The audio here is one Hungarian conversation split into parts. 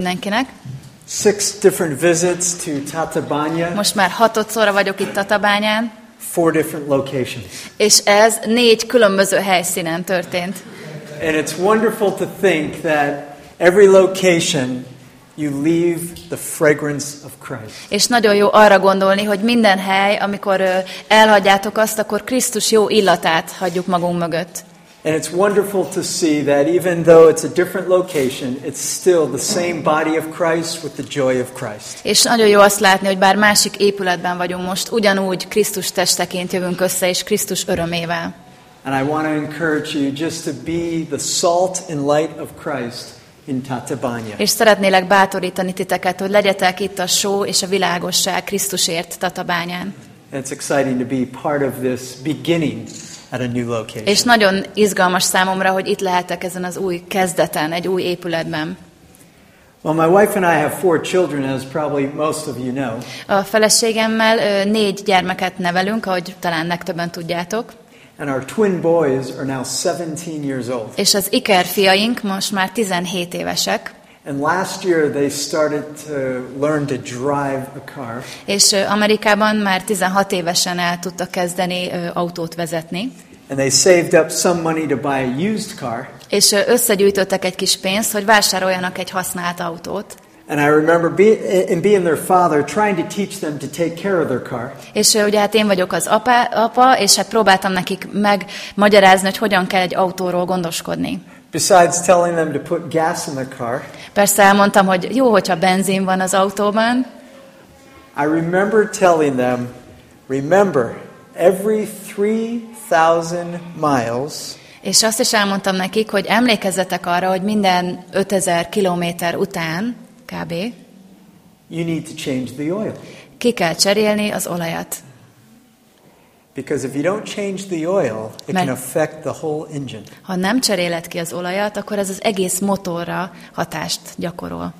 mindenkinek. Six different visits to Tatabanya, Most már hatodszorra vagyok itt Tatabányán, four different locations. és ez négy különböző helyszínen történt. And it's wonderful to think that every location you leave the fragrance of Christ. És nagyon jó arra gondolni, hogy minden hely, amikor elhagyjátok azt, akkor Krisztus jó illatát hagyjuk magunk mögött. And it's wonderful to see that even though it's a different location, it's still the same body of Christ with the joy of Christ. És nagyon jó azt látni, hogy bár másik épületben vagyunk most, ugyanúgy Krisztus testeként jövünk össze, és Krisztus örömével. And I want to encourage you just to be the salt and light of Christ in Tatabanya. És szeretnélek bátorítani titeket, hogy legyetek itt a só és a világosság Krisztusért Tatabányán. And it's exciting to be part of this beginning at a new location. És nagyon izgalmas számomra, hogy itt lehetek ezen az új kezdeten, egy új épületben. Well, my wife and I have four children, as probably most of you know. A feleségemmel négy gyermeket nevelünk, ahogy talán legtöbben tudjátok, And our twin boys are now 17 years old. és az Iker fiaink most már 17 évesek, And last year they started to learn to drive a car. és Amerikában már 16 évesen el tudtak kezdeni autót vezetni, And they saved up some money to buy a used car. és összegyűjtöttek egy kis pénzt, hogy vásároljanak egy használt autót. And I remember be, in being their father, trying to teach them to take care of their car. És ugye hát én vagyok az apa, apa, és hát próbáltam nekik megmagyarázni, hogy hogyan kell egy autóról gondoskodni. Besides telling them to put gas in the car, Persze elmondtam, hogy jó, hogyha benzin van az autóban, I remember telling them, remember, every 3,000 miles, és azt is elmondtam nekik, hogy emlékezzetek arra, hogy minden 5000 kilométer után, kb. you need to change the oil. ki kell cserélni az olajat. Because if you don't change the oil, it Mert- can affect the whole engine. Ha nem cseréled ki az olajat, akkor ez az egész motorra hatást gyakorol.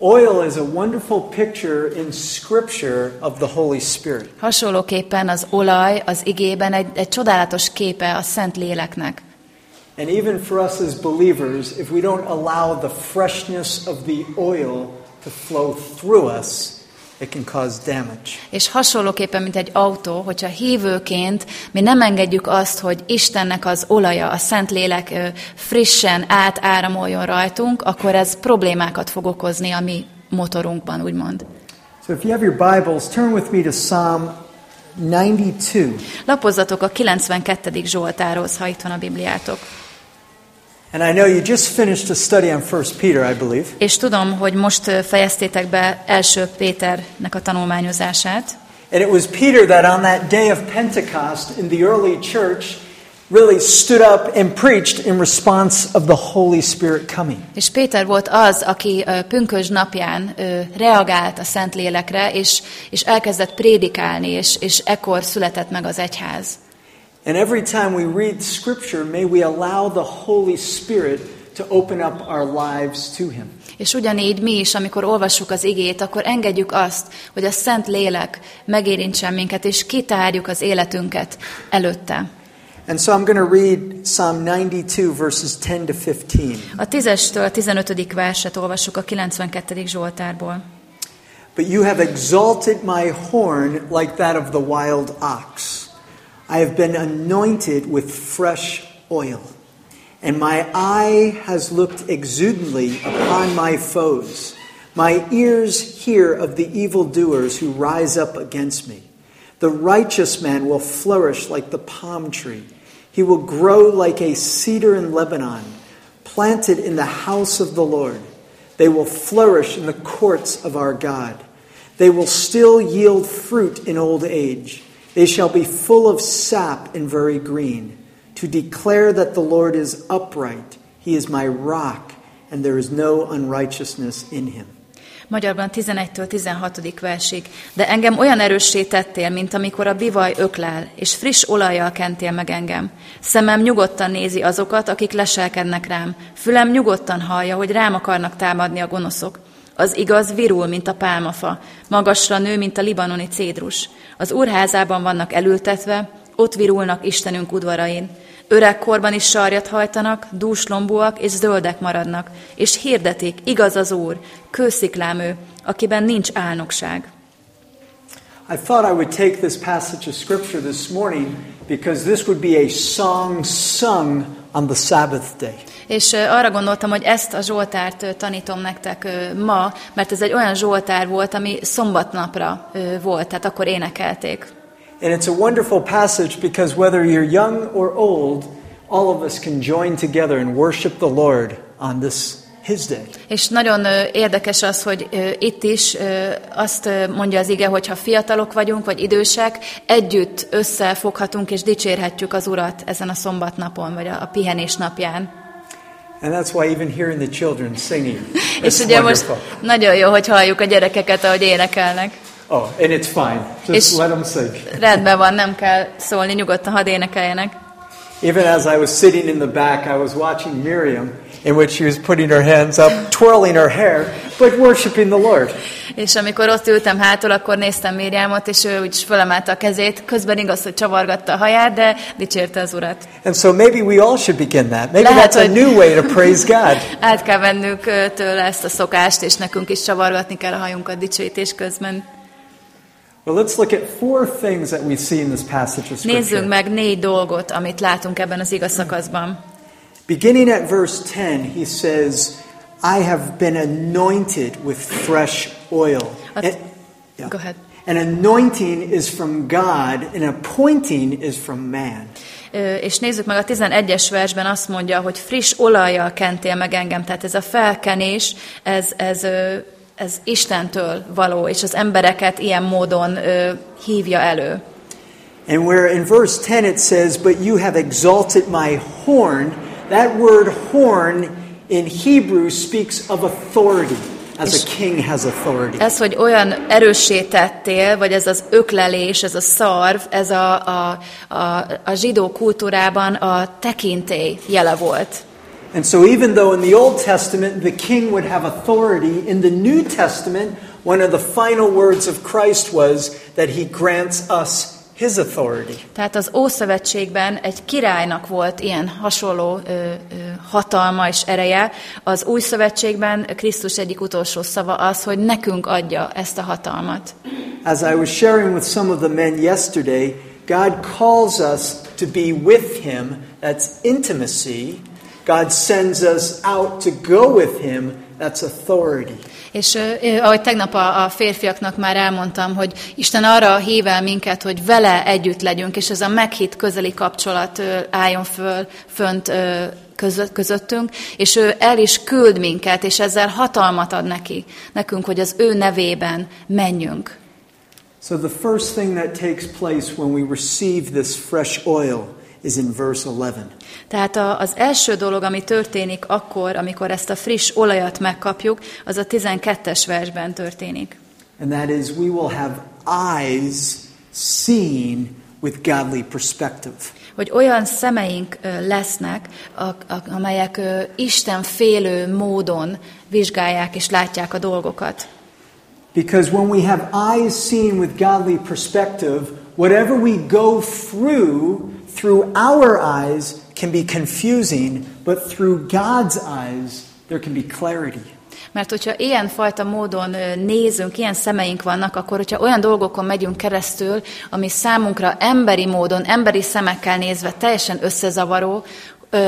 Oil is a wonderful picture in Scripture of the Holy Spirit. Hasonlóképpen az olaj az igében egy, egy csodálatos képe a Szent Léleknek. And even for us as believers, if we don't allow the freshness of the oil to flow through us, it can cause damage. És hasonlóképpen, mint egy autó, hogyha hívőként mi nem engedjük azt, hogy Istennek az olaja, a Szent Lélek ö, frissen átáramoljon rajtunk, akkor ez problémákat fog okozni a mi motorunkban, úgymond. So if you have your Bibles, turn with me to Psalm 92. Lapozzatok a 92. Zsoltárhoz, ha itt van a Bibliátok. And I know you just finished a study on 1 Peter, I believe. És tudom, hogy most fejeztétek be első Péternek a tanulmányozását, And it was Peter that on that day of Pentecost in the early church really stood up and preached in response of the Holy Spirit coming. És Péter volt az, aki pünkös napján reagált a Szentlélekre, és, és elkezdett prédikálni, és, és ekkor született meg az egyház. And every time we read scripture, may we allow the Holy Spirit to open up our lives to Him. És ugyanígy mi is, amikor olvassuk az igét, akkor engedjük azt, hogy a Szent Lélek megérintsen minket, és kitárjuk az életünket előtte. And so I'm going to read Psalm 92, verses 10 to 15. A 10-estől a 15. verset olvassuk a 92. Zsoltárból. But you have exalted my horn like that of the wild ox. I have been anointed with fresh oil, and my eye has looked exultantly upon my foes. My ears hear of the evildoers who rise up against me. The righteous man will flourish like the palm tree. He will grow like a cedar in Lebanon, planted in the house of the Lord. They will flourish in the courts of our God. They will still yield fruit in old age. They shall be full of sap and very green, to declare that the Lord is upright. He is my rock, and there is no unrighteousness in him. Magyarban 11-től 16. versig. De engem olyan erőssé tettél, mint amikor a bivaj öklel, és friss olajjal kentél meg engem. Szemem nyugodtan nézi azokat, akik leselkednek rám. Fülem nyugodtan hallja, hogy rám akarnak támadni a gonoszok. Az igaz virul, mint a pálmafa, magasra nő, mint a libanoni cédrus. Az úrházában vannak elültetve, ott virulnak Istenünk udvarain. Öregkorban is sarjat hajtanak, dúslombúak és zöldek maradnak, és hirdetik, igaz az Úr, kősziklám ő, akiben nincs álnokság. I thought I would take this passage of scripture this morning because this would be a song sung on the Sabbath day. És arra gondoltam, hogy ezt a Zsoltárt tanítom nektek ma, mert ez egy olyan Zsoltár volt, ami szombatnapra volt, tehát akkor énekelték. And it's a wonderful passage because whether you're young or old, all of us can join together and worship the Lord on this his day. És nagyon érdekes az, hogy itt is azt mondja az ige, hogy ha fiatalok vagyunk, vagy idősek, együtt összefoghatunk és dicsérhetjük az Urat ezen a szombatnapon, vagy a, a pihenés napján. And that's why even hearing the children singing, És ugye most nagyon jó, hogy halljuk a gyerekeket, ahogy énekelnek. Oh, and it's fine. Just És- let them sing. Rendben van, nem kell szólni, nyugodtan hadd énekeljenek. Even as I was sitting in the back, I was watching Miriam, in which she was putting her hands up, twirling her hair, but worshiping the Lord. És amikor ott ültem hátul, akkor néztem Mériámot, és ő úgy fölemelte a kezét. Közben igaz, hogy csavargatta a haját, de dicsérte az Urat. And so maybe we all should begin that. Maybe Lehet, that's a new way to praise God. Át kell vennünk tőle ezt a szokást, és nekünk is csavargatni kell a hajunkat dicsőítés közben. Well, let's look at four things that we see in this passage of Nézzünk meg négy dolgot, amit látunk ebben az igaz szakaszban. Beginning at verse 10, he says, I have been anointed with fresh oil. And, yeah. Go ahead. An anointing is from God, an appointing is from man. És nézzük meg a 11-es versben azt mondja, hogy friss olajjal kentél meg engem. Tehát ez a felkenés, ez, ez, ez Istentől való, és az embereket ilyen módon hívja elő. And where in verse 10 it says, But you have exalted my horn, that word horn in Hebrew speaks of authority, as a king has authority. Ez, hogy olyan erőssé tettél, vagy ez az öklelés, ez a szarv, ez a, a, a, a zsidó kultúrában a tekintély jele volt. And so, even though in the Old Testament the king would have authority, in the New Testament, one of the final words of Christ was that he grants us his authority. Tehát az Ószövetségben egy királynak volt ilyen hasonló ö, ö, hatalma és ereje. Az Új Szövetségben Krisztus egyik utolsó szava az, hogy nekünk adja ezt a hatalmat. As I was sharing with some of the men yesterday, God calls us to be with him. That's intimacy. God sends us out to go with him. That's authority. És ahogy tegnap a, a férfiaknak már elmondtam, hogy Isten arra hív el minket, hogy vele együtt legyünk, és ez a meghitt közeli kapcsolat álljon föl, fönt közöttünk, és ő el is küld minket, és ezzel hatalmat ad neki, nekünk, hogy az ő nevében menjünk. So, the first thing that takes place when we receive this fresh oil is in verse 11. Tehát a, az első dolog, ami történik akkor, amikor ezt a friss olajat megkapjuk, az a 12-es versben történik. And that is, we will have eyes seeing with godly perspective. Hogy olyan szemeink lesznek, amelyek Isten félő módon vizsgálják és látják a dolgokat. Because when we have eyes seen with godly perspective, whatever we go through, through our eyes, can be confusing, but through God's eyes, there can be clarity. Mert hogyha ilyen fajta módon nézünk, ilyen szemeink vannak, akkor hogyha olyan dolgokon megyünk keresztül, ami számunkra emberi módon, emberi szemekkel nézve teljesen összezavaró,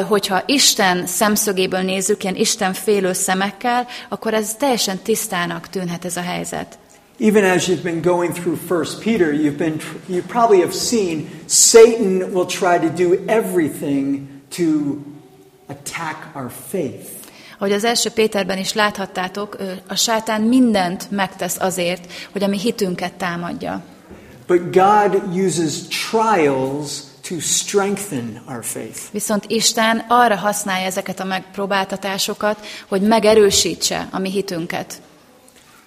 hogyha Isten szemszögéből nézzük, ilyen Isten félő szemekkel, akkor ez teljesen tisztának tűnhet ez a helyzet. Even as you've been going through First Peter, you've been you probably have seen Satan will try to do everything to attack our faith. Ahogy az első Péterben is láthattátok, a sátán mindent megtesz azért, hogy a mi hitünket támadja. But God uses trials to strengthen our faith. Viszont Isten arra használja ezeket a megpróbáltatásokat, hogy megerősítse a mi hitünket.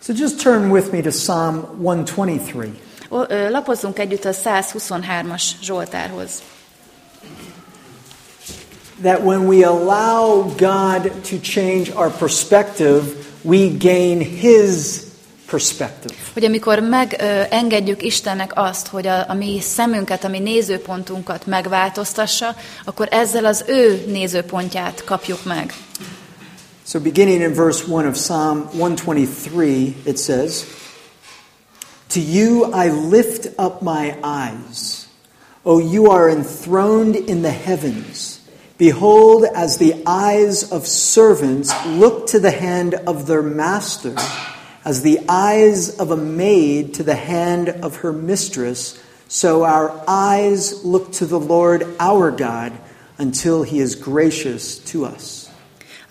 So just turn with me to Psalm 123. Ó, ö, Lapozzunk együtt a 123-as Zsoltárhoz. That when we allow God to change our perspective, we gain His perspective. Hogy amikor megengedjük Istennek azt, hogy a, a mi szemünket, a mi nézőpontunkat megváltoztassa, akkor ezzel az ő nézőpontját kapjuk meg. So, beginning in verse 1 of Psalm 123, it says, To you I lift up my eyes. O you are enthroned in the heavens. Behold, as the eyes of servants look to the hand of their master, as the eyes of a maid to the hand of her mistress, so our eyes look to the Lord our God until he is gracious to us.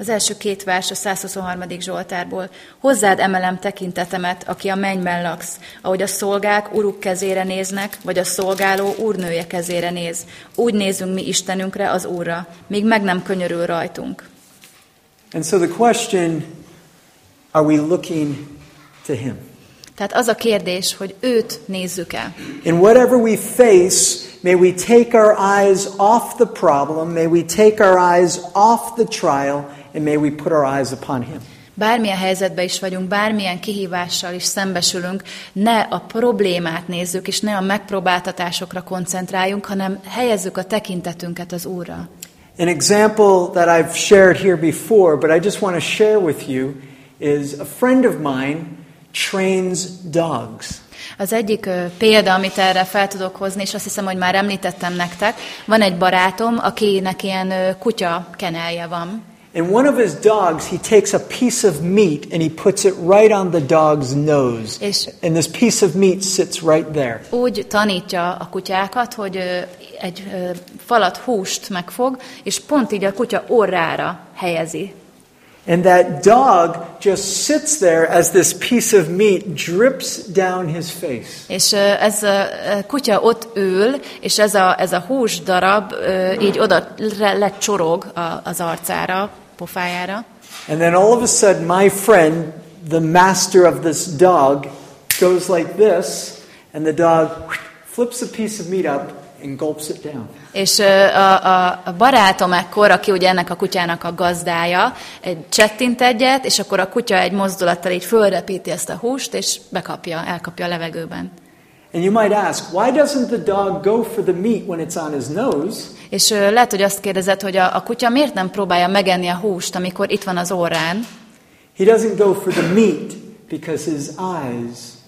Az első két vers a 123. Zsoltárból. Hozzád emelem tekintetemet, aki a mennyben laksz, ahogy a szolgák uruk kezére néznek, vagy a szolgáló úrnője kezére néz. Úgy nézünk mi Istenünkre, az Úrra, míg meg nem könyörül rajtunk. And so the question, are we looking to him? Tehát az a kérdés, hogy őt nézzük el. In whatever we face, may we take our eyes off the problem, may we take our eyes off the trial, and may we put our eyes upon him. Bármilyen helyzetben is vagyunk, bármilyen kihívással is szembesülünk, ne a problémát nézzük, és ne a megpróbáltatásokra koncentráljunk, hanem helyezzük a tekintetünket az Úrra. An example that I've shared here before, but I just want to share with you, is a friend of mine trains dogs. Az egyik ö, példa, amit erre fel tudok hozni, és azt hiszem, hogy már említettem nektek, van egy barátom, akinek ilyen ö, kutya kenelje van. And one of his dogs, he takes a piece of meat and he puts it right on the dog's nose. És- And this piece of meat sits right there. Úgy tanítja a kutyákat, hogy egy falat húst megfog, és pont így a kutya orrára helyezi. And that dog just sits there as this piece of meat drips down his face. És ez a kutya ott ül, és ez a, ez a hús darab így oda le- lecsorog az arcára, pofájára. And then all of a sudden, my friend, the master of this dog, goes like this, and the dog flips a piece of meat up and gulps it down. És a, a, a barátom ekkor, aki ugye ennek a kutyának a gazdája, egy csettint egyet, és akkor a kutya egy mozdulattal így fölrepíti ezt a húst, és bekapja, elkapja a levegőben. And you might ask, why doesn't the dog go for the meat when it's on his nose? És lehet, hogy azt kérdezed, hogy a, a kutya miért nem próbálja megenni a húst, amikor itt van az órán, He doesn't go for the meat because his eyes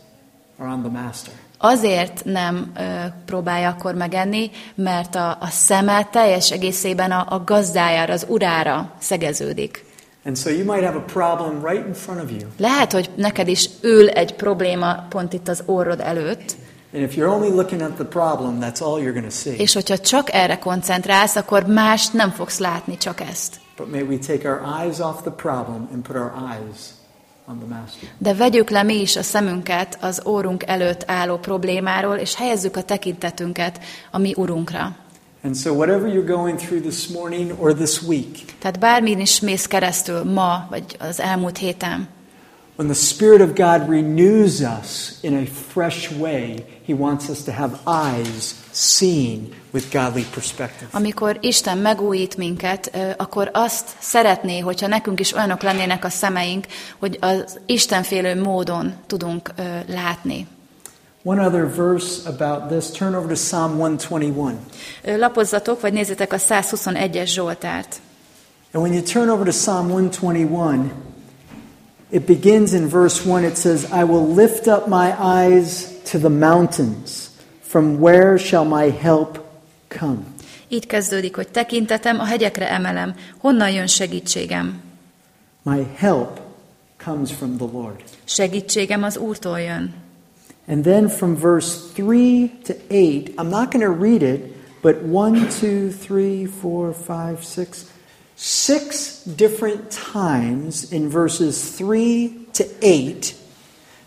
are on the master. Azért nem ö, próbálja akkor megenni, mert a, a szeme teljes egészében a, a gazdájára, az urára szegeződik. And so you might have a problem right in front of you. Lehet, hogy neked is ül egy probléma pont itt az orrod előtt, And if you're only looking at the problem, that's all you're going to see. és hogyha csak erre koncentrálsz, akkor mást nem fogsz látni, csak ezt. But may we take our eyes off the problem and put our eyes on the master. De vegyük le mi is a szemünket az órunk előtt álló problémáról, és helyezzük a tekintetünket a mi urunkra. And so, whatever you're going through this morning or this week, Tehát bármin is mész keresztül ma, vagy az elmúlt héten, when the Spirit of God renews us in a fresh way, He wants us to have eyes seeing with godly perspective. amikor Isten megújít minket, akkor azt szeretné, hogyha nekünk is olyanok lennének a szemeink, hogy az Istenfélő módon tudunk látni. One other verse about this, turn over to Psalm 121. Ö, Lapozzatok, vagy nézzétek a 121-es Zsoltárt. And when you turn over to Psalm 121, it begins in verse 1. It says, I will lift up my eyes to the mountains. From where shall my help come? Így kezdődik, hogy tekintetem, a hegyekre emelem. Honnan jön segítségem? My help comes from the Lord. Segítségem az Úrtól jön. And then from verse 3 to 8, I'm not going to read it, but 1, 2, 3, 4, 5, 6, six different times in verses 3 to 8,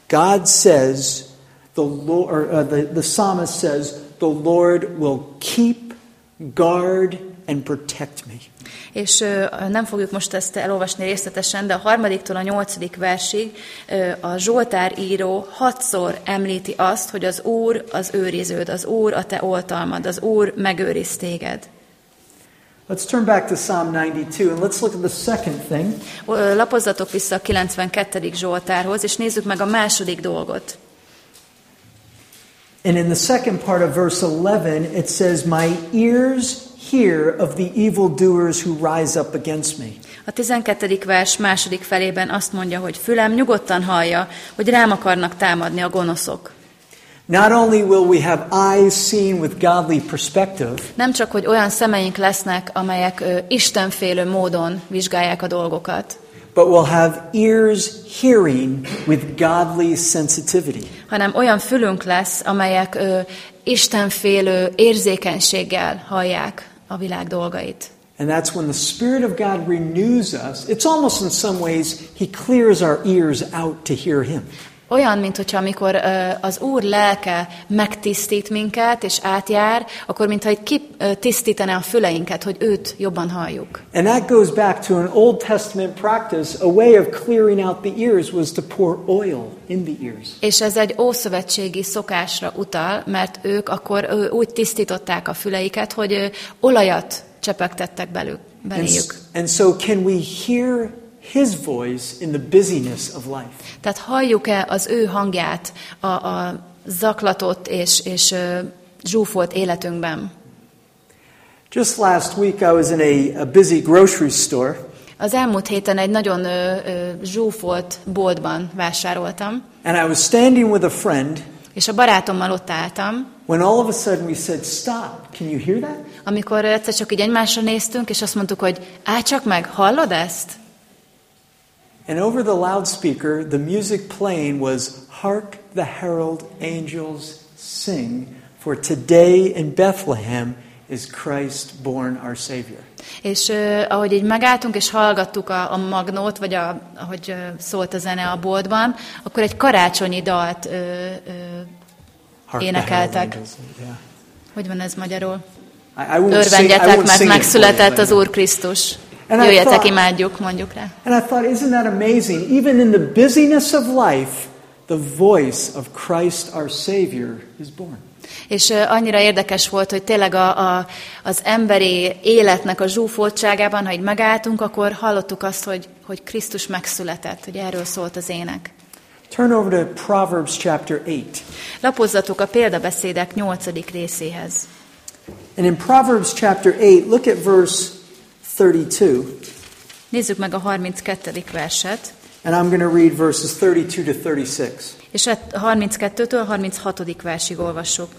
God says, the Lord, or, uh, the, the psalmist says, the Lord will keep, guard, and protect me. És ö, nem fogjuk most ezt elolvasni részletesen, de a harmadiktól a nyolcadik versig ö, a Zsoltár író hatszor említi azt, hogy az Úr az őriződ, az Úr a te oltalmad, az Úr megőriz téged. Let's turn back to Psalm 92 and let's look at the second thing. Lapozzatok vissza a 92. Zsoltárhoz, és nézzük meg a második dolgot. And in the second part of verse 11, it says, My ears hear of the evildoers who rise up against me. A 12. vers második felében azt mondja, hogy fülem nyugodtan hallja, hogy rám akarnak támadni a gonoszok. Not only will we have eyes seen with godly perspective, Nem csak, hogy olyan szemeink lesznek, amelyek ö, istenfélő módon vizsgálják a dolgokat, but we'll have ears hearing with godly sensitivity. hanem olyan fülünk lesz, amelyek ö, istenfélő érzékenységgel hallják a világ dolgait. And that's when the Spirit of God renews us. It's almost in some ways, He clears our ears out to hear Him. Olyan, mint hogyha amikor az Úr lelke megtisztít minket és átjár, akkor mintha egy kitisztítaná a füleinket, hogy őt jobban halljuk. And that goes back to an Old Testament practice. A way of clearing out the ears was to pour oil in the ears. És ez egy ószövetségi szokásra utal, mert ők akkor úgy tisztították a füleiket, hogy olajat csepegtettek belük, And, beléjük. s- and so, can we hear His voice in the busyness of life? Tehát halljuk-e az ő hangját a, a zaklatott és, és zsúfolt életünkben? Just last week, I was in a, a busy grocery store, Az elmúlt héten egy nagyon ö, ö, zsúfolt boltban vásároltam, and I was standing with a friend és a barátommal ott álltam, when all of a sudden we said, Stop, can you hear that? amikor egyszer csak így egymásra néztünk, és azt mondtuk, hogy állj csak meg, hallod ezt? And over the loudspeaker, the music playing was Hark the Herald Angels Sing, for today in Bethlehem is Christ born our Savior. És ö, ahogy így megálltunk, és hallgattuk a, a magnót, vagy a, ahogy ö, szólt a zene a boltban, akkor egy karácsonyi dalt, ö, Hark Énekeltek. Angels. Yeah. hogy van ez magyarul? I, I won't sing, I Örvendjetek, mert sing it for you, megszületett az Úr Krisztus. And I Jöjjetek, thought- imádjuk, mondjuk rá. And I thought, isn't that amazing? Even in the busyness of life, the voice of Christ our Savior is born. És annyira érdekes volt, hogy tényleg a, a, az emberi életnek a zsúfoltságában, ha így megálltunk, akkor hallottuk azt, hogy, hogy Krisztus megszületett, hogy erről szólt az ének. Turn over to Proverbs chapter 8. Lapozzatok a példabeszédek nyolcadik részéhez. And in Proverbs chapter 8, look at verse 32. Nézzük meg a 32. verset, And I'm going to read verses 32 to 36. és a 32-től a 36. versig olvassuk.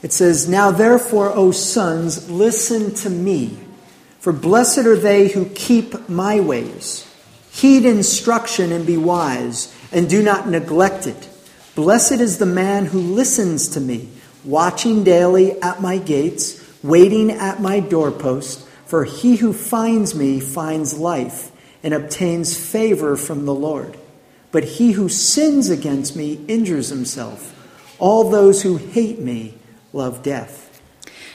It says, Now therefore, O sons, listen to me, for blessed are they who keep my ways. Heed instruction and be wise, and do not neglect it. Blessed is the man who listens to me, watching daily at my gates, waiting at my doorpost, for he who finds me finds life and obtains favor from the Lord. But he who sins against me injures himself. All those who hate me love death.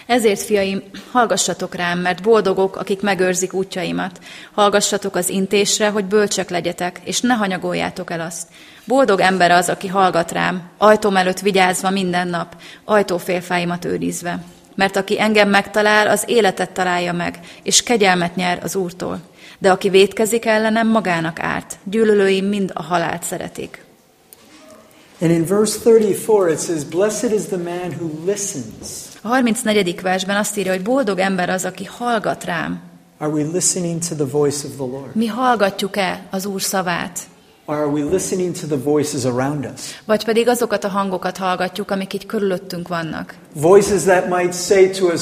Ezért, fiaim, hallgassatok rám, mert boldogok, akik megőrzik útjaimat. Hallgassatok az intésre, hogy bölcsek legyetek, és ne hanyagoljátok el azt. Boldog ember az, aki hallgat rám, ajtóm előtt vigyázva minden nap, ajtófélfáimat őrizve. Mert aki engem megtalál, az életet találja meg, és kegyelmet nyer az Úrtól. De aki vétkezik ellenem, magának árt. Gyűlölőim mind a halált szeretik. And in verse 34, it says, Blessed is the man who listens. A 34. versben azt írja, hogy boldog ember az, aki hallgat rám. Are we listening to the voice of the Lord? Mi hallgatjuk-e az Úr szavát? Or are we listening to the voices around us? Vagy pedig azokat a hangokat hallgatjuk, amik így körülöttünk vannak. Voices that might say to us,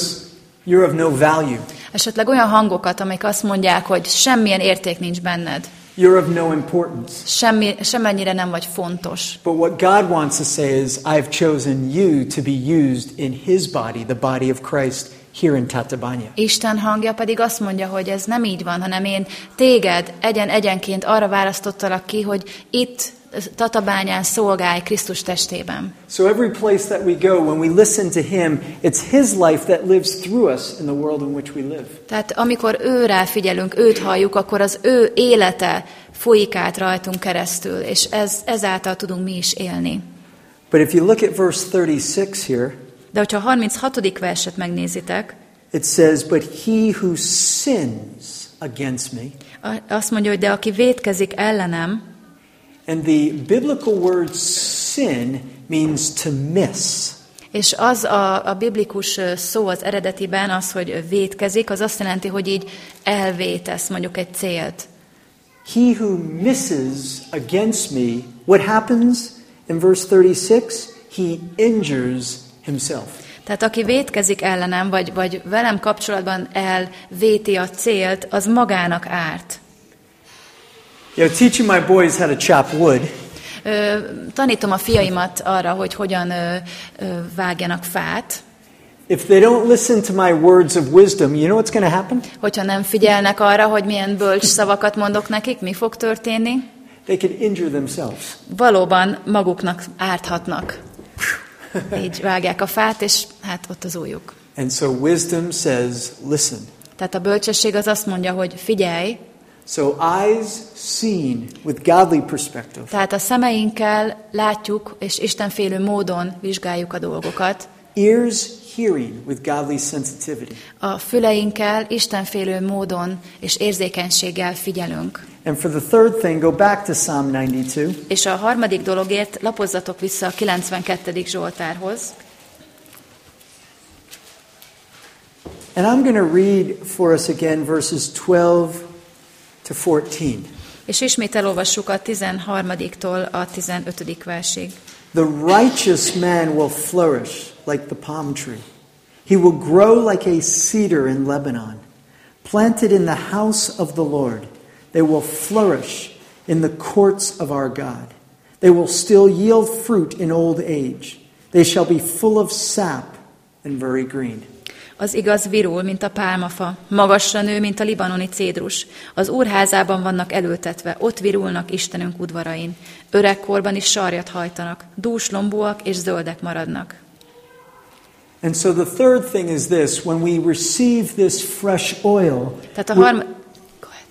You're of no value. Esetleg olyan hangokat, amik azt mondják, hogy semmilyen érték nincs benned, You're of no importance. semmi, semennyire nem vagy fontos. But what God wants to say is, I've chosen you to be used in His body, the body of Christ, here in Tatabanya. Isten hangja pedig azt mondja, hogy ez nem így van, hanem én téged egyen-egyenként arra választottalak ki, hogy itt Tatabányán szolgálj Krisztus testében. So every place that we go, when we listen to Him, it's His life that lives through us in the world in which we live. Tehát amikor őrá figyelünk, őt halljuk, akkor az ő élete folyik át rajtunk keresztül, és ez, ezáltal tudunk mi is élni. But if you look at verse 36 here, De hogyha a 36. verset megnézitek, it says, But he who sins against me, azt mondja, hogy de aki vétkezik ellenem, and the biblical word sin means to miss. És az a, a biblikus szó az eredetiben, az, hogy vétkezik, az azt jelenti, hogy így elvétesz mondjuk egy célt. He who misses against me, what happens in verse 36? He injures himself. Tehát aki vétkezik ellenem, vagy, vagy velem kapcsolatban elvéti a célt, az magának árt. You know, teaching my boys how to chop wood, Ö, tanítom a fiaimat arra, hogy hogyan ö, ö, vágjanak fát. if they don't listen to my words of wisdom, you know what's going to happen? Hogyha nem figyelnek arra, hogy milyen bölcs szavakat mondok nekik, mi fog történni? They could injure themselves. Valóban maguknak árthatnak. Így vágják a fát, és hát ott az újuk. And so wisdom says, listen. Tehát a bölcsesség az azt mondja, hogy figyelj, So eyes seen with godly perspective, tehát a szemeinkkel látjuk, és istenfélő módon vizsgáljuk a dolgokat. Ears hearing with godly sensitivity. A füleinkkel istenfélő módon és érzékenységgel figyelünk. And for the third thing, go back to Psalm 92. És a harmadik dologért lapozzatok vissza a 92. Zsoltárhoz, And I'm going to read for us again verses 12 to 14. és ismét elolvassuk a 13-tól a 15. versig. The righteous man will flourish like the palm tree. He will grow like a cedar in Lebanon, planted in the house of the Lord. They will flourish in the courts of our God. They will still yield fruit in old age. They shall be full of sap and very green. Az igaz virul, mint a pálmafa, magasra nő, mint a libanoni cédrus. Az úrházában vannak előtetve, ott virulnak Istenünk udvarain. Öregkorban is sarjat hajtanak, dús lombúak és zöldek maradnak. And so the third thing is this when we receive this fresh oil, Tehát a harm...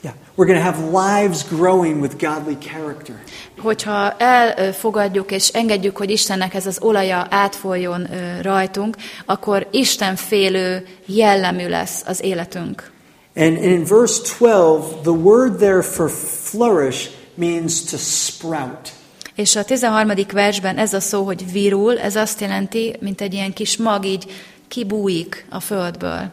yeah, we're going to have lives growing with godly character. Hogyha elfogadjuk és engedjük, hogy Istennek ez az olaja átfoljon rajtunk, akkor Isten félő jellemű lesz az életünk. And in verse 12, the word there for flourish means to sprout. És a 13. versben ez a szó, hogy virul, ez azt jelenti, mint egy ilyen kis mag így kibújik a földből.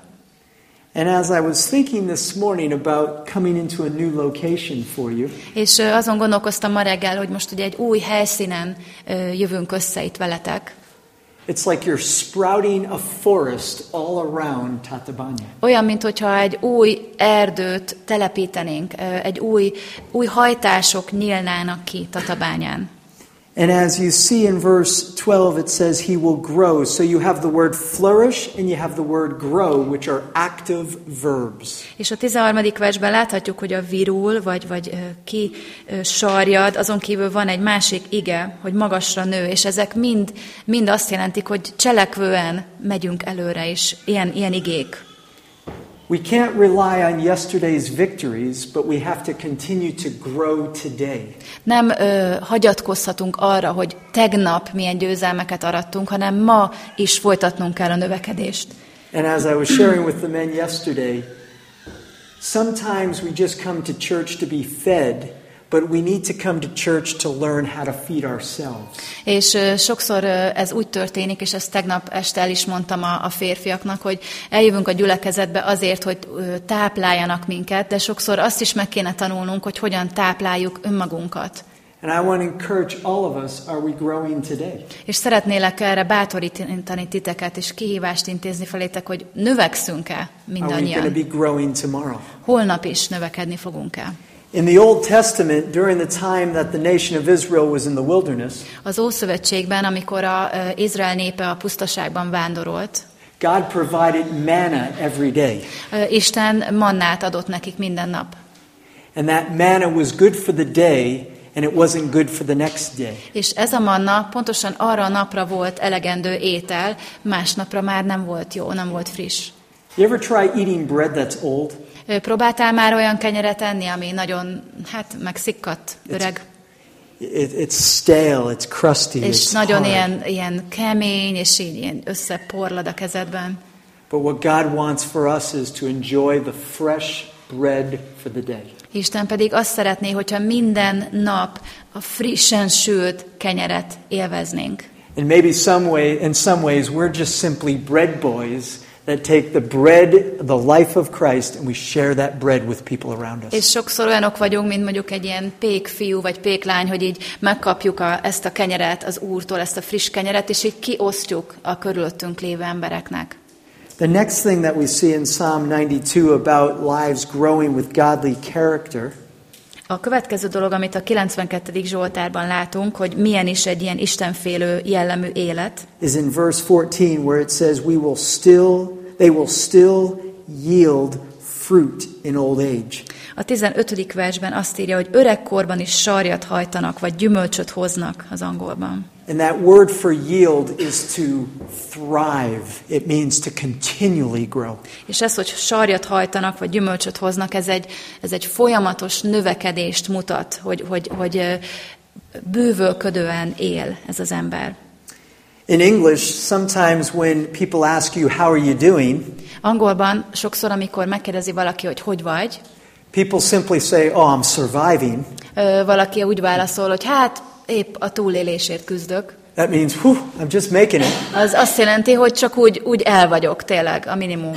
And as I was thinking this morning about coming into a new location for you, És azon gondolkoztam ma reggel, hogy most ugye egy új helyszínen jövünk össze itt veletek. it's like you're sprouting a forest all around Tatabanya. Olyan, mintha egy új erdőt telepítenénk, egy új, új hajtások nyílnának ki Tatabányán. And as you see in verse 12, it says he will grow. So you have the word flourish and you have the word grow, which are active verbs. És a 13. versben láthatjuk, hogy a virul, vagy, vagy ki sarjad, azon kívül van egy másik ige, hogy magasra nő, és ezek mind, mind azt jelentik, hogy cselekvően megyünk előre, és ilyen, ilyen igék. We can't rely on yesterday's victories, but we have to continue to grow today. Nem ö, hagyatkozhatunk arra, hogy tegnap milyen győzelmeket arattunk, hanem ma is folytatnunk kell a növekedést. And as I was sharing with the men yesterday, sometimes we just come to church to be fed, but we need to come to church to learn how to feed ourselves. És sokszor ez úgy történik, és ezt tegnap este el is mondtam a, a férfiaknak, hogy eljövünk a gyülekezetbe azért, hogy tápláljanak minket, de sokszor azt is meg kéne tanulnunk, hogy hogyan tápláljuk önmagunkat. And I want to encourage all of us are we growing today? És szeretnélek erre bátorítani titeket, és kihívást intézni felétek, hogy növekszünk-e Are we mindannyian. be growing tomorrow? Holnap is növekedni fogunk-e. In the Old Testament, during the time that the nation of Israel was in the wilderness, Az Ószövetségben, amikor a Izrael népe a pusztaságban vándorolt, God provided manna every day. Isten mannát adott nekik minden nap. And that manna was good for the day, and it wasn't good for the next day. És ez a manna pontosan arra a napra volt elegendő étel, másnapra már nem volt jó, nem volt friss. You ever try eating bread that's old? Próbáltál már olyan kenyeret enni, ami nagyon, hát megszikkadt, öreg, It, it's stale, it's crusty, és it's nagyon hard. ilyen, ilyen kemény, és így ilyen összeporlad a kezedben. But what God wants for us is to enjoy the fresh bread for the day. Isten pedig azt szeretné, hogyha minden nap a frissen sült kenyeret élveznénk. And maybe some way, in some ways, we're just simply bread boys that take the bread, the life of Christ, and we share that bread with people around us. És sokszor olyanok vagyunk, mint mondjuk egy ilyen pék fiú vagy pék lány, hogy így megkapjuk a, ezt a kenyeret az Úrtól, ezt a friss kenyeret, és így kiosztjuk a körülöttünk lévő embereknek. The next thing that we see in Psalm 92 about lives growing with godly character A következő dolog, amit a 92. Zsoltárban látunk, hogy milyen is egy ilyen istenfélő jellemű élet, is in verse 14 where it says we will still they will still yield fruit in old age. A 15. versben azt írja, hogy öregkorban is sarjat hajtanak, vagy gyümölcsöt hoznak az angolban. And that word for yield is to thrive. It means to continually grow. És ez, hogy sarjat hajtanak, vagy gyümölcsöt hoznak, ez egy, ez egy folyamatos növekedést mutat, hogy, hogy, hogy bővölködően él ez az ember. In English, sometimes when people ask you how are you doing, Angolban sokszor, amikor megkérdezi valaki, hogy hogy vagy, people simply say, "Oh, I'm surviving." ö, valaki úgy válaszol, hogy hát épp a túlélésért küzdök. That means, "Whew, I'm just making it." Az azt jelenti, hogy csak úgy, úgy el vagyok tényleg, a minimum.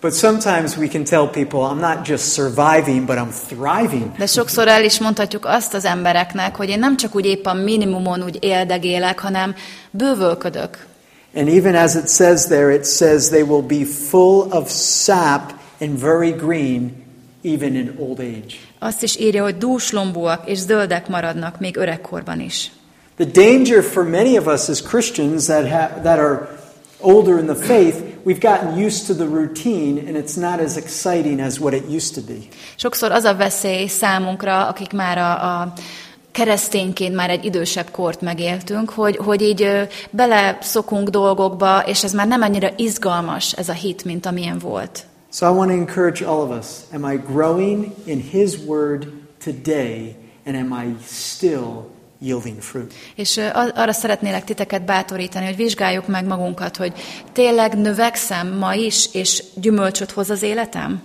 But sometimes we can tell people, "I'm not just surviving, but I'm thriving." De sokszor el is mondhatjuk azt az embereknek, hogy én nem csak úgy épp a minimumon úgy éldegélek, hanem bővölködök. And even as it says there, it says they will be full of sap and very green even in old age. Azt is írja, hogy dúslombúak és zöldek maradnak még öregkorban is. The danger for many of us as Christians that, ha- that are older in the faith, we've gotten used to the routine and it's not as exciting as what it used to be. Sokszor az a veszély számunkra, akik már a, a keresztényként már egy idősebb kort megéltünk, hogy, hogy így ö, beleszokunk dolgokba, és ez már nem annyira izgalmas ez a hit, mint amilyen volt. So I want to encourage all of us. Am I growing in His Word today and am I still yielding fruit? És arra szeretnélek titeket bátorítani, hogy vizsgáljuk meg magunkat, hogy tényleg növekszem ma is, és gyümölcsöt hoz az életem?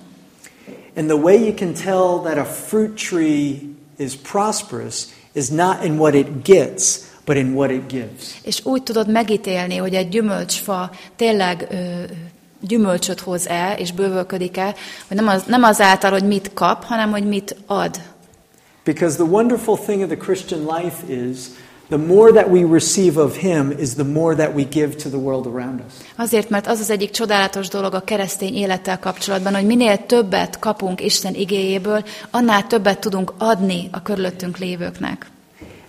And the way you can tell that a fruit tree is prosperous is not in what it gets, but in what it gives. És úgy tudod megítélni, hogy egy gyümölcsfa tényleg ö, gyümölcsöt hoz-e, és bővölködik-e, hogy nem, az, nem azáltal, hogy mit kap, hanem hogy mit ad. Because the wonderful thing of the Christian life is the more that we receive of Him is the more that we give to the world around us. Azért, mert az az egyik csodálatos dolog a keresztény élettel kapcsolatban, hogy minél többet kapunk Isten igéjéből, annál többet tudunk adni a körülöttünk lévőknek.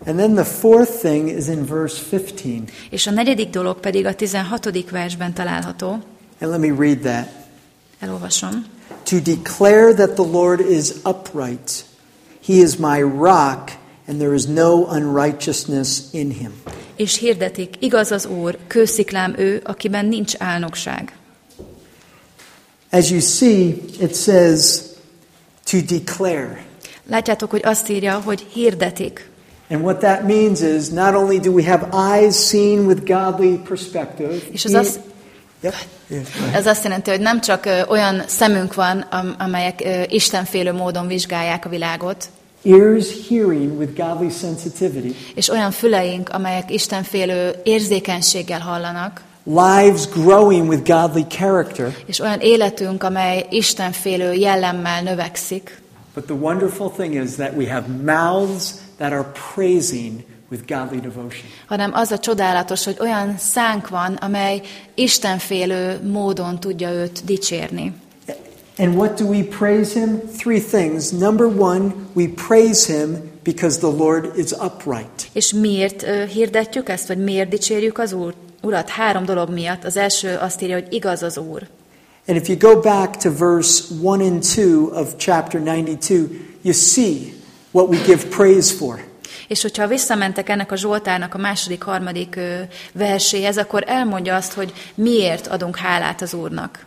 And then the fourth thing is in verse 15. És a negyedik dolog pedig a 16. versben található. And let me read that. Elolvasom. To declare that the Lord is upright, He is my rock, and there is no unrighteousness in Him. És hirdetik, igaz az Úr, kősziklám ő, akiben nincs álnokság. As you see, it says to declare. Látjátok, hogy azt írja, hogy hirdetik. And what that means is not only do we have eyes seen with godly perspective, És az azt, Yep. Ez azt jelenti, hogy nem csak olyan szemünk van, am- amelyek istenfélő módon vizsgálják a világot, ears hearing with godly sensitivity, és olyan füleink, amelyek istenfélő érzékenységgel hallanak, lives growing with godly character. és olyan életünk, amely istenfélő jellemmel növekszik, But the wonderful thing is that we have mouths that are praising with godly devotion. hanem az a csodálatos, hogy olyan szánk van, amely istenfélő módon tudja őt dicsérni. And what do we praise him? Three things. Number one, we praise him because the Lord is upright. És miért ö, hirdetjük ezt, vagy miért dicsérjük az Úr? Urat három dolog miatt. Az első azt írja, hogy igaz az Úr. And if you go back to verse 1 and 2 of chapter 92, you see what we give praise for. És hogyha visszamentek ennek a Zsoltárnak a második, harmadik verséhez, akkor elmondja azt, hogy miért adunk hálát az Úrnak.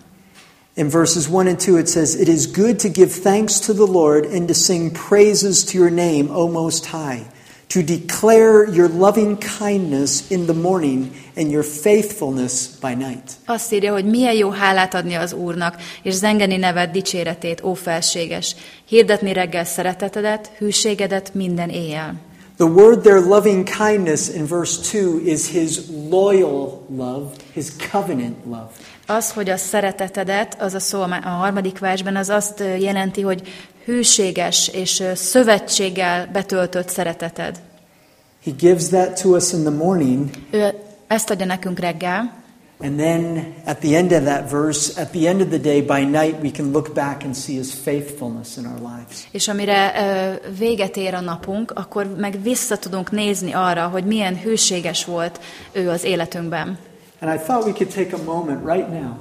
In verses 1 and 2, it says, It is good to give thanks to the Lord and to sing praises to your name, O Most High, to declare your loving kindness in the morning and your faithfulness by night. Azt írja, hogy milyen jó hálát adni az Úrnak, és zengeni neved dicséretét, ó felséges, hirdetni reggel szeretetedet, hűségedet minden éjjel. The word there, loving kindness, in verse 2 is his loyal love, his covenant love. Az, hogy a szeretetedet, az a szó a harmadik versben, az azt jelenti, hogy hűséges és szövetséggel betöltött szereteted. He gives that to us in the morning. Ő ezt adja nekünk reggel. And then at the end of that verse, at the end of the day, by night, we can look back and see his faithfulness in our lives. És amire uh, véget ér a napunk, akkor meg vissza tudunk nézni arra, hogy milyen hűséges volt ő az életünkben. And I thought we could take a moment right now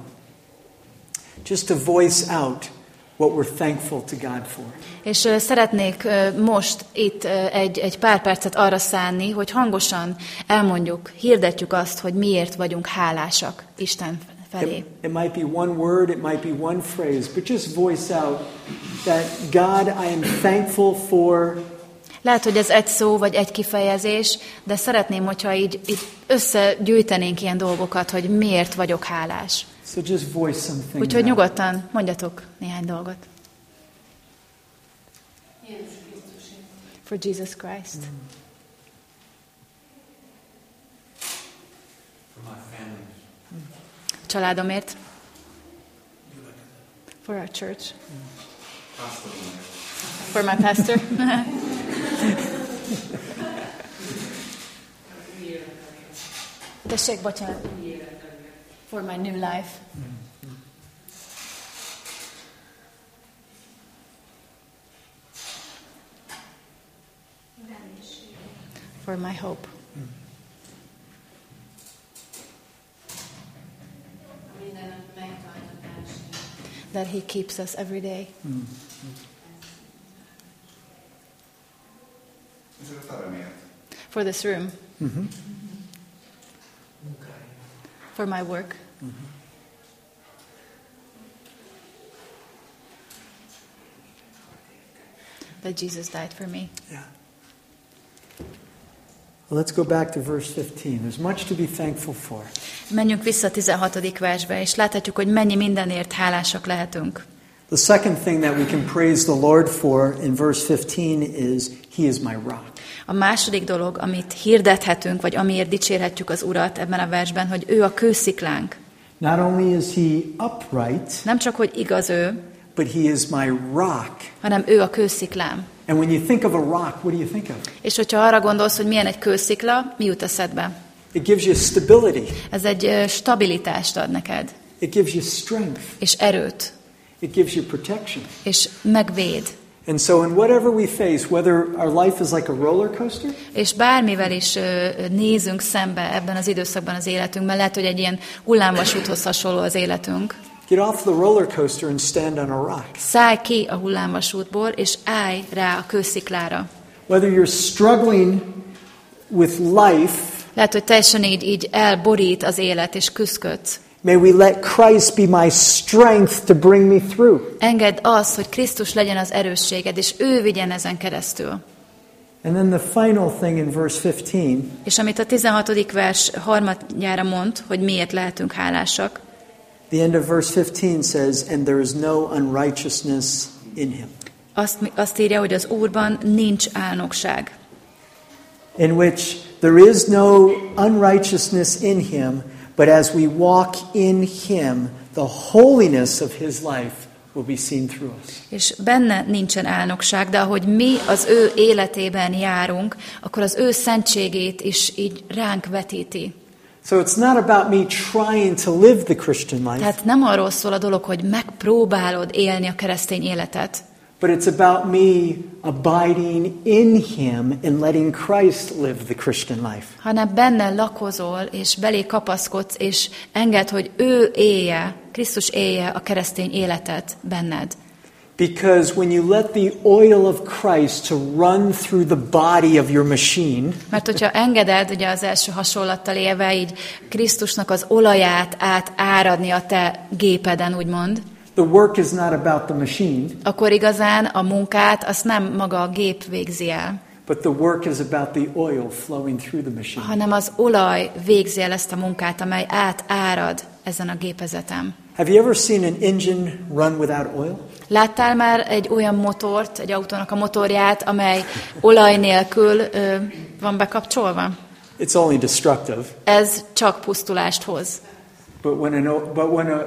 just to voice out what we're thankful to God for. És uh, szeretnék uh, most itt uh, egy, egy pár percet arra szánni, hogy hangosan elmondjuk, hirdetjük azt, hogy miért vagyunk hálásak Isten felé. It, it might be one word, it might be one phrase, but just voice out that God, I am thankful for lehet, hogy ez egy szó, vagy egy kifejezés, de szeretném, hogyha így, így összegyűjtenénk ilyen dolgokat, hogy miért vagyok hálás. So just voice something. Úgyhogy nyugodtan mondjatok néhány dolgot. For Jesus Christ. A családomért. For our church. For my pastor. Tessék, bocsánat. For my new life. For my hope. That he keeps us every day. For this room. Mm-hmm. For my work. That Jesus died for me. Yeah. Well, let's go back to verse 15. There's much to be thankful for. Menjünk vissza a 16. versbe, és láthatjuk, hogy mennyi mindenért hálásak lehetünk. The second thing that we can praise the Lord for in verse 15 is He is my rock. A második dolog, amit hirdethetünk, vagy amiért dicsérhetjük az Urat ebben a versben, hogy ő a kősziklánk. Not only is He upright, Nem csak, hogy igaz ő, but He is my rock. hanem ő a kősziklám. And when you think of a rock, what do you think of? És hogyha arra gondolsz, hogy milyen egy kőszikla, mi jut eszedbe? It gives you stability, Ez egy stabilitást ad neked, it gives you strength, és erőt, it gives you protection. és megvéd. And so, in whatever we face, whether our life is like a roller coaster, És bármivel is nézünk szembe ebben az időszakban az életünkben, lehet, hogy egy ilyen hullámvasúthoz hasonló az életünk, get off the roller coaster and stand on a rock. szállj ki a hullámvasútból, és állj rá a kősziklára. Whether you're struggling with life, Lehet, hogy teljesen így, így elborít az élet, és küzdködsz. May we let Christ be my strength to bring me through. Engedd az, hogy Krisztus legyen az erősséged, és ő vigyen ezen keresztül. And then the final thing in verse 15 És amit a 16. vers harmadjára mond, hogy miért lehetünk hálásak, The end of verse 15 says, And there is no unrighteousness in him. azt, azt írja, hogy az Úrban nincs álnokság. In which there is no unrighteousness in him, but as we walk in him, the holiness of his life will be seen through us. És benne nincsen álnokság, de ahogy mi az ő életében járunk, akkor az ő szentségét is így ránk vetíti. So it's not about me trying to live the Christian life, Tehát nem arról szól a dolog, hogy megpróbálod élni a keresztény életet, but it's about me abiding in him and letting Christ live the Christian life. hanem benne lakozol, és belé kapaszkodsz, és enged, hogy ő élje, Krisztus élje a keresztény életet benned. Because when you let the oil of Christ to run through the body of your machine, Mert hogyha engeded, ugye az első hasonlattal élve, így Krisztusnak az olaját át áradni a te gépeden, úgymond, the work is not about the machine, akkor igazán a munkát azt nem maga a gép végzi el, but the work is about the oil flowing through the machine. hanem az olaj végzi el ezt a munkát, amely átárad ezen a gépezetem. Have you ever seen an engine run without oil? Láttál már egy olyan motort, egy autónak a motorját, amely olaj nélkül ö, van bekapcsolva? It's only destructive. Ez csak pusztulást hoz. But when an, but when a,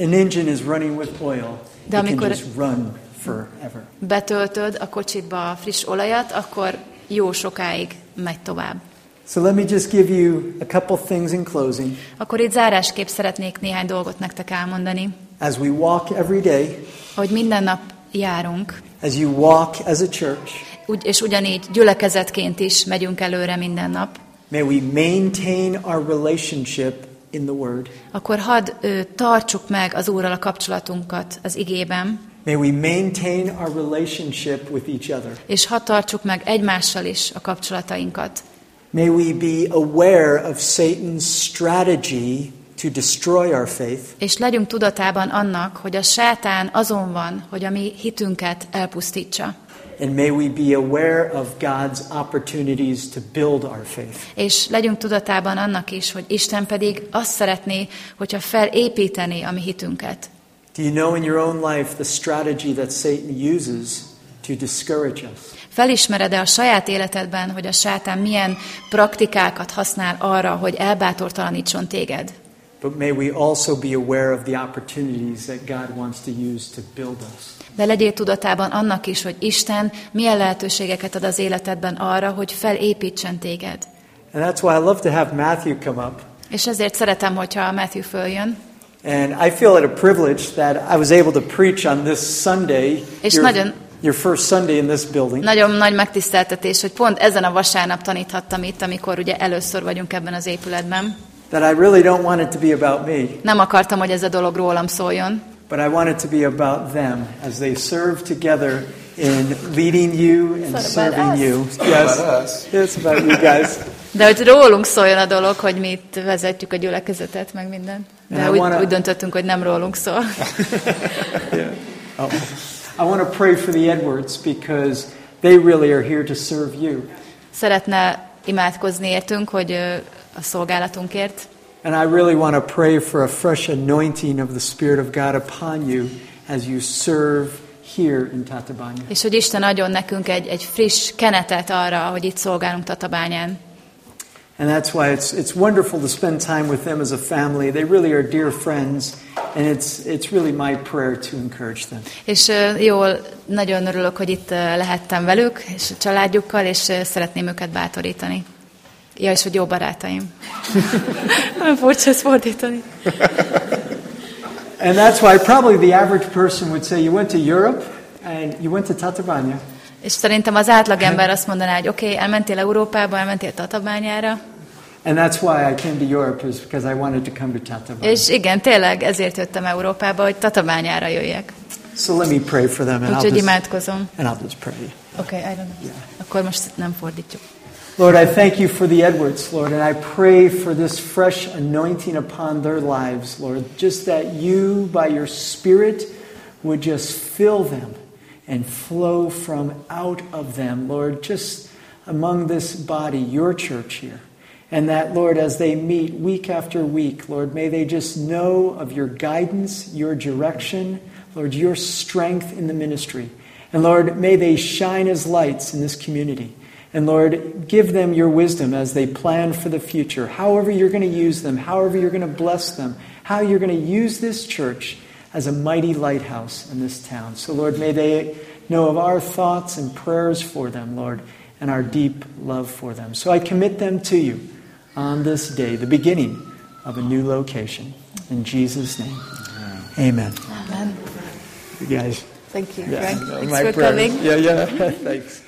an engine is running with oil, De it can just run forever. Betöltöd a kocsidba a friss olajat, akkor jó sokáig megy tovább. So let me just give you a couple things in closing. Akkor itt zárásképp szeretnék néhány dolgot nektek elmondani. As we walk every day, Hogy minden nap járunk, as you walk as a church, úgy, és ugyanígy gyülekezetként is megyünk előre minden nap, may we maintain our relationship in the Word. akkor hadd ö, tartsuk meg az Úrral a kapcsolatunkat az igében, May we maintain our relationship with each other. és hadd tartsuk meg egymással is a kapcsolatainkat. May we be aware of Satan's strategy to destroy our faith. És legyünk tudatában annak, hogy a sátán azon van, hogy a mi hitünket elpusztítsa. And may we be aware of God's opportunities to build our faith. És legyünk tudatában annak is, hogy Isten pedig azt szeretné, hogyha felépítené a mi hitünket. Do you know in your own life the strategy that Satan uses to discourage us? Felismered-e a saját életedben, hogy a sátán milyen praktikákat használ arra, hogy elbátortalanítson téged? But may we also be aware of the opportunities that God wants to use to build us. De legyél tudatában annak is, hogy Isten milyen lehetőséget ad az életedben arra, hogy felépítsen téged. And that's why I love to have Matthew come up. És ezért szeretem, hogyha Matthew följön, And I feel it a privilege that I was able to preach on this Sunday, És your, nagyon- your first Sunday in this building. Nagyon nagy megtiszteltetés, hogy pont ezen a vasárnap taníthattam itt, amikor ugye először vagyunk ebben az épületben. That I really don't want it to be about me, Nem akartam, hogy ez a dolog rólam szóljon, but I want it to be about them as they serve together in leading you and about serving us. you. about Yes, us. it's about you guys. de hogy rólunk szóljon a dolog, hogy mi itt vezetjük a gyülekezetet, meg minden. De And úgy, wanna- úgy döntöttünk, hogy nem rólunk szól. Yeah. Oh. I want to pray for the Edwards because they really are here to serve you. Szeretne imádkozni értünk, hogy a szolgálatunkért, And I really want to pray for a fresh anointing of the Spirit of God upon you as you serve here in Tatabanya. és hogy Isten adjon nekünk egy, egy friss kenetet arra, hogy itt szolgálunk Tatabányán. And that's why it's, it's wonderful to spend time with them as a family. They really are dear friends, and it's, it's really my prayer to encourage them. És jól, nagyon örülök, hogy itt lehettem velük, és a családjukkal, és szeretném őket bátorítani. Ja, és hogy jó barátaim. Nagyon furcsa ezt fordítani. And that's why probably the average person would say, You went to Europe and you went to Tatabanya. És szerintem az átlagember azt mondaná, hogy oké, okay, elmentél Európába, elmentél Tatabányára, And that's why I came to Europe, is because I wanted to come to Tatabanya. és igen, tényleg ezért jöttem Európába, hogy Tatabányára jöjjek. So let me pray for them, and I'll Úgyhogy just, imádkozom. and I'll just pray. Oké, okay, I don't know. Akkor most nem fordítjuk. Lord, I thank you for the Edwards, Lord, and I pray for this fresh anointing upon their lives, Lord, just that you, by your Spirit, would just fill them and flow from out of them, Lord, just among this body, your church here. And that, Lord, as they meet week after week, Lord, may they just know of your guidance, your direction, Lord, your strength in the ministry. And Lord, may they shine as lights in this community. And Lord, give them your wisdom as they plan for the future, however you're going to use them, however you're going to bless them, how you're going to use this church as a mighty lighthouse in this town. So, Lord, may they know of our thoughts and prayers for them, Lord, and our deep love for them. So I commit them to you on this day, the beginning of a new location. In Jesus' name, amen. Amen. You guys. Thank you. Yeah, Greg. Thanks my for prayer. coming. Yeah, yeah. Thanks.